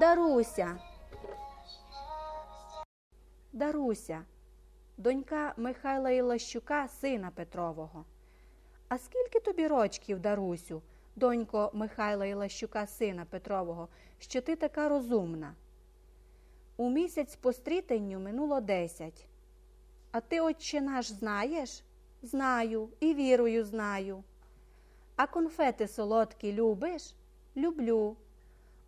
Даруся. Даруся, донька Михайла Ілащука, сина Петрового. А скільки тобі рочків, Дарусю, донько Михайла Ілащука, сина Петрового, що ти така розумна? У місяць по стрітенню минуло десять. А ти, отче наш, знаєш? Знаю і вірою знаю. А конфети солодкі любиш? Люблю.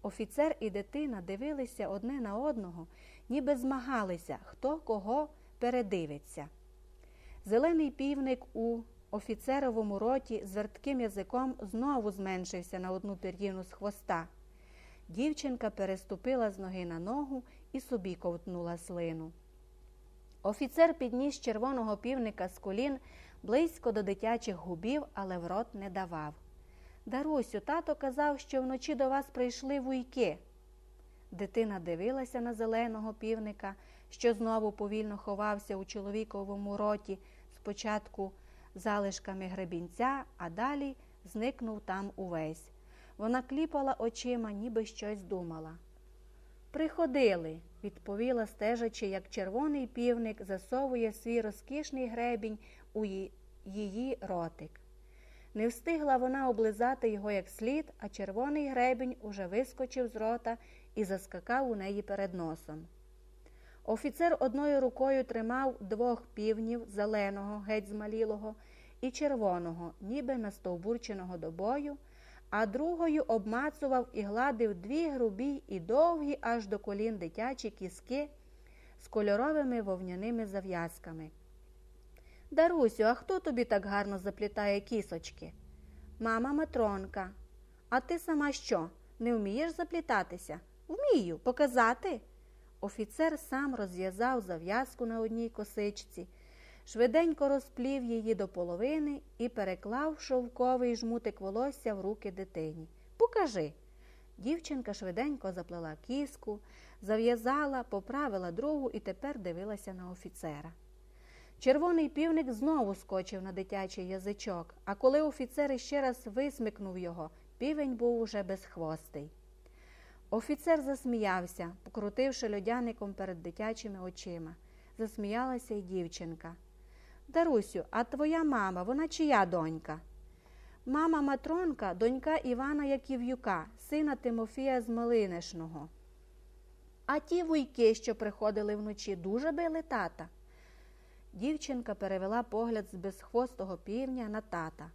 Офіцер і дитина дивилися одне на одного, ніби змагалися, хто кого передивиться. Зелений півник у офіцеровому роті з вертким язиком знову зменшився на одну пір'їну з хвоста. Дівчинка переступила з ноги на ногу і собі ковтнула слину. Офіцер підніс червоного півника з колін близько до дитячих губів, але в рот не давав. Дарусю, тато казав, що вночі до вас прийшли вуйки. Дитина дивилася на зеленого півника, що знову повільно ховався у чоловіковому роті, спочатку залишками гребінця, а далі зникнув там увесь. Вона кліпала очима, ніби щось думала. Приходили, відповіла, стежачи, як червоний півник засовує свій розкішний гребінь у її ротик. Не встигла вона облизати його як слід, а червоний гребінь уже вискочив з рота і заскакав у неї перед носом. Офіцер одною рукою тримав двох півнів зеленого, геть змалілого, і червоного, ніби настовбурченого до бою, а другою обмацував і гладив дві грубі і довгі аж до колін дитячі кіски з кольоровими вовняними зав'язками. Дарусю, а хто тобі так гарно заплітає кісочки? Мама Матронка. А ти сама що? Не вмієш заплітатися? Вмію, показати. Офіцер сам розв'язав зав'язку на одній косичці, швиденько розплів її до половини і переклав шовковий жмутик волосся в руки дитині. Покажи. Дівчинка швиденько заплела кіску, зав'язала, поправила другу і тепер дивилася на офіцера. Червоний півник знову скочив на дитячий язичок, а коли офіцер іще раз висмикнув його, півень був уже безхвостий. Офіцер засміявся, покрутивши льодяником перед дитячими очима. Засміялася й дівчинка. Дарусю, а твоя мама, вона чия донька? Мама Матронка, донька Івана Яків'юка, сина Тимофія з Малинишного. А ті вуйки, що приходили вночі, дуже били тата. Дівчинка перевела погляд з безхвостого півня на тата.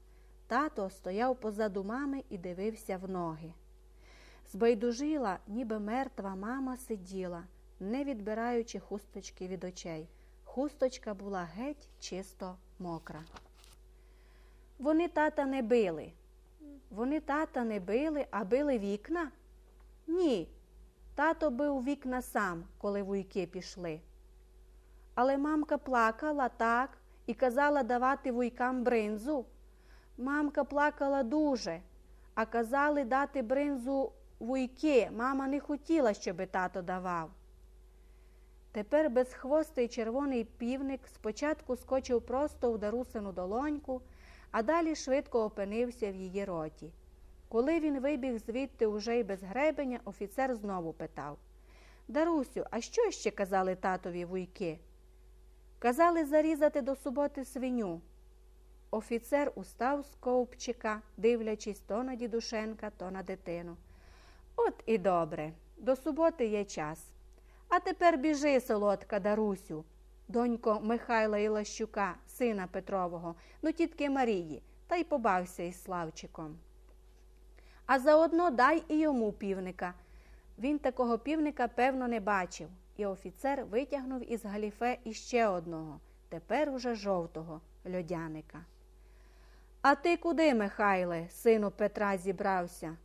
Тато стояв позаду мами і дивився в ноги. Збайдужила, ніби мертва мама сиділа, не відбираючи хусточки від очей. Хусточка була геть чисто мокра. Вони тата не били. Вони тата не били, а били вікна? Ні. Тато бив вікна сам, коли вуйки пішли. Але мамка плакала так і казала давати вуйкам бринзу. Мамка плакала дуже, а казали дати бринзу вуйки. Мама не хотіла, щоби тато давав. Тепер безхвостий червоний півник спочатку скочив просто в дарусину долоньку, а далі швидко опинився в її роті. Коли він вибіг звідти уже й без гребеня, офіцер знову питав Дарусю, а що ще казали татові вуйки? Казали зарізати до суботи свиню. Офіцер устав з ковпчика, дивлячись то на дідушенка, то на дитину. От і добре, до суботи є час. А тепер біжи, солодка Дарусю, донько Михайла Ілащука, сина Петрового, ну тітки Марії, та й побався із Славчиком. А заодно дай і йому півника. Він такого півника, певно, не бачив, і офіцер витягнув із галіфе іще одного, тепер уже жовтого льодяника. А ти куди, Михайле, сину Петра, зібрався?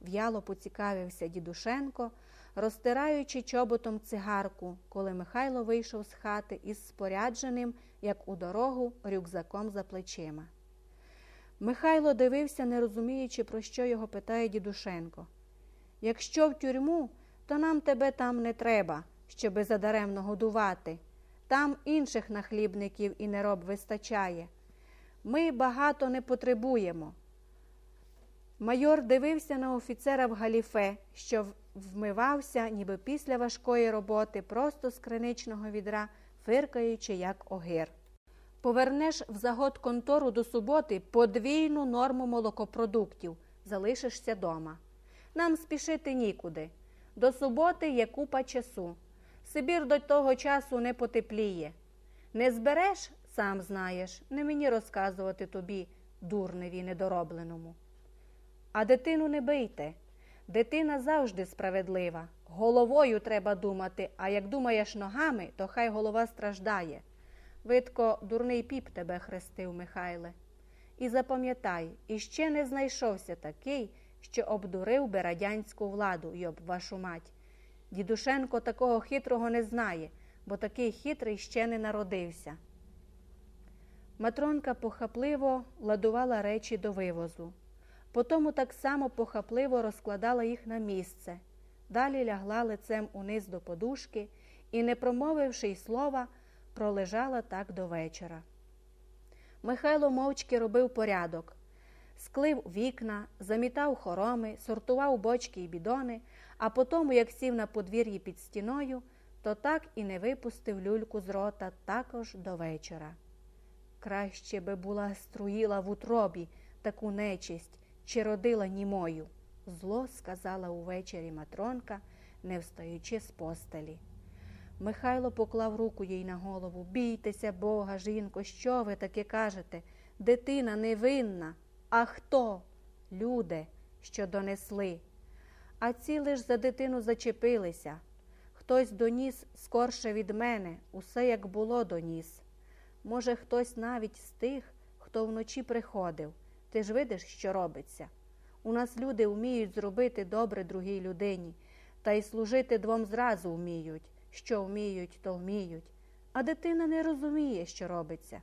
в'яло поцікавився дідушенко, розтираючи чоботом цигарку, коли Михайло вийшов з хати із спорядженим, як у дорогу, рюкзаком за плечима. Михайло дивився, не розуміючи, про що його питає дідушенко. Якщо в тюрму, то нам тебе там не треба, щоби задаремно годувати. Там інших нахлібників і нероб вистачає. Ми багато не потребуємо. Майор дивився на офіцера в галіфе, що вмивався, ніби після важкої роботи, просто з криничного відра, фиркаючи, як огир. Повернеш в загод контору до суботи подвійну норму молокопродуктів, залишишся дома. Нам спішити нікуди. До суботи є купа часу. Сибір до того часу не потепліє. Не збереш, сам знаєш, не мені розказувати тобі, дурневі недоробленому. А дитину не бийте. Дитина завжди справедлива. Головою треба думати, а як думаєш ногами, то хай голова страждає. Видко, дурний піп тебе хрестив, Михайле. І запам'ятай, іще не знайшовся такий, що обдурив би радянську владу, йоб вашу мать. Дідушенко такого хитрого не знає, бо такий хитрий ще не народився. Матронка похапливо ладувала речі до вивозу. Потому так само похапливо розкладала їх на місце. Далі лягла лицем униз до подушки і, не промовивши й слова, пролежала так до вечора. Михайло мовчки робив порядок, склив вікна, замітав хороми, сортував бочки й бідони, а потому, як сів на подвір'ї під стіною, то так і не випустив люльку з рота також до вечора. Краще би була струїла в утробі таку нечисть, чи родила німою, зло сказала увечері матронка, не встаючи з постелі. Михайло поклав руку їй на голову. Бійтеся Бога, жінко, що ви таке кажете? Дитина невинна. А хто? Люди, що донесли. А ці лиш за дитину зачепилися. Хтось доніс скорше від мене, усе як було доніс. Може, хтось навіть з тих, хто вночі приходив. Ти ж видиш, що робиться. У нас люди вміють зробити добре другій людині, та й служити двом зразу вміють. Що вміють, то вміють. А дитина не розуміє, що робиться.